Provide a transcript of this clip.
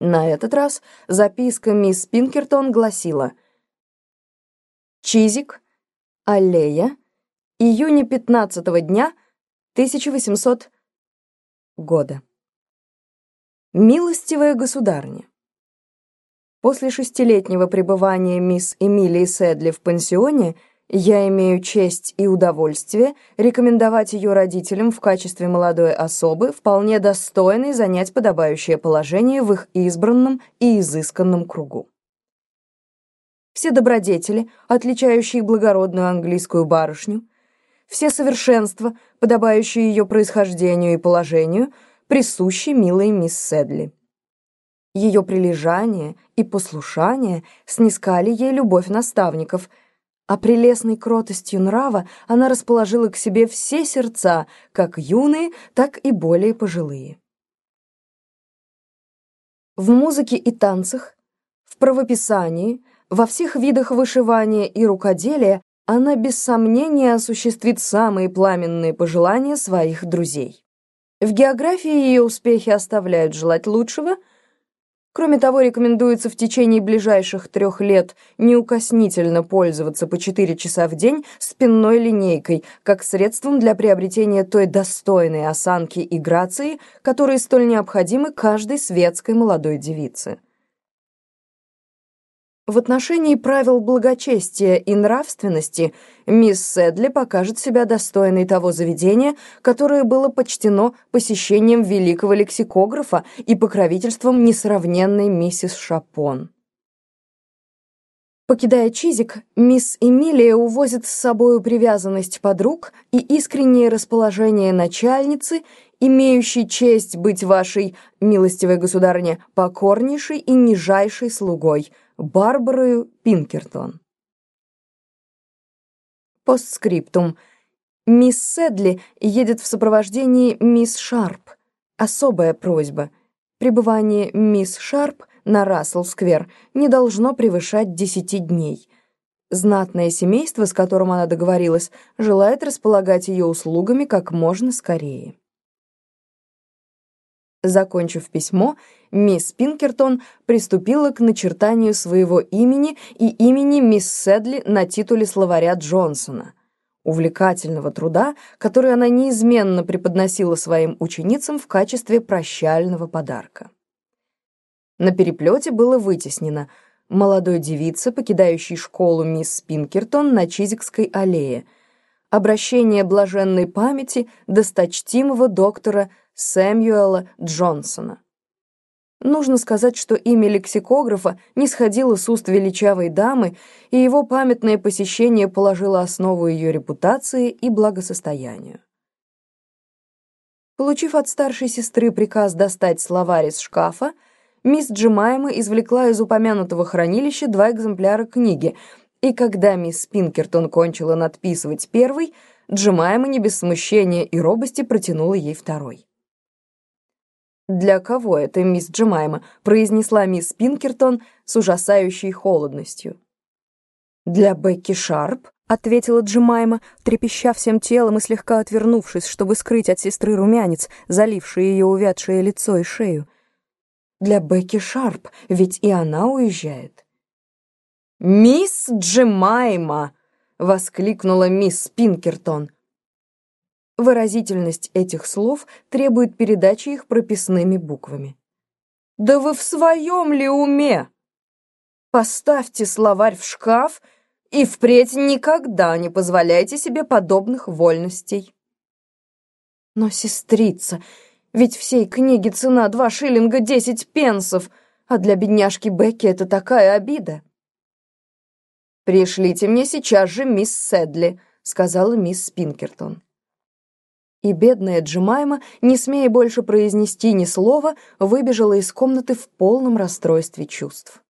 На этот раз записка мисс Пинкертон гласила «Чизик, аллея, июня 15 дня 1800 года. Милостивая государня, после шестилетнего пребывания мисс Эмилии Сэдли в пансионе я имею честь и удовольствие рекомендовать ее родителям в качестве молодой особы, вполне достойной занять подобающее положение в их избранном и изысканном кругу. Все добродетели, отличающие благородную английскую барышню, все совершенства, подобающие ее происхождению и положению, присущи милой мисс Седли. Ее прилежание и послушание снискали ей любовь наставников — а прелестной кротостью нрава она расположила к себе все сердца, как юные, так и более пожилые. В музыке и танцах, в правописании, во всех видах вышивания и рукоделия она без сомнения осуществит самые пламенные пожелания своих друзей. В географии ее успехи оставляют желать лучшего — Кроме того, рекомендуется в течение ближайших трех лет неукоснительно пользоваться по 4 часа в день спинной линейкой, как средством для приобретения той достойной осанки и грации, которые столь необходимы каждой светской молодой девице. В отношении правил благочестия и нравственности мисс Седли покажет себя достойной того заведения, которое было почтено посещением великого лексикографа и покровительством несравненной миссис Шапон. Покидая Чизик, мисс Эмилия увозит с собою привязанность подруг и искреннее расположение начальницы, имеющей честь быть вашей, милостивой государыне, покорнейшей и нижайшей слугой – Барбарою Пинкертон. Постскриптум. Мисс Седли едет в сопровождении мисс Шарп. Особая просьба. Пребывание мисс Шарп на Рассел-сквер не должно превышать десяти дней. Знатное семейство, с которым она договорилась, желает располагать ее услугами как можно скорее. Закончив письмо, мисс Пинкертон приступила к начертанию своего имени и имени мисс Седли на титуле словаря Джонсона, увлекательного труда, который она неизменно преподносила своим ученицам в качестве прощального подарка. На переплете было вытеснено молодой девице, покидающей школу мисс Пинкертон на Чизикской аллее, обращение блаженной памяти досточтимого доктора Сэмюэла Джонсона. Нужно сказать, что имя лексикографа не сходило с уст величавой дамы, и его памятное посещение положило основу ее репутации и благосостоянию. Получив от старшей сестры приказ достать словарь из шкафа, мисс Джемайма извлекла из упомянутого хранилища два экземпляра книги, и когда мисс Пинкертон кончила надписывать первый, Джемайма не без смущения и робости протянула ей второй. «Для кого это, мисс Джемайма?» — произнесла мисс Пинкертон с ужасающей холодностью. «Для Бекки Шарп», — ответила Джемайма, трепеща всем телом и слегка отвернувшись, чтобы скрыть от сестры румянец, заливший ее увядшее лицо и шею. «Для Бекки Шарп, ведь и она уезжает». «Мисс Джемайма!» — воскликнула мисс Пинкертон. Выразительность этих слов требует передачи их прописными буквами. «Да вы в своем ли уме? Поставьте словарь в шкаф и впредь никогда не позволяйте себе подобных вольностей». «Но, сестрица, ведь всей книге цена два шиллинга десять пенсов, а для бедняжки Бекки это такая обида». «Пришлите мне сейчас же мисс Седли», — сказала мисс Спинкертон. И бедная Джемайма, не смея больше произнести ни слова, выбежала из комнаты в полном расстройстве чувств.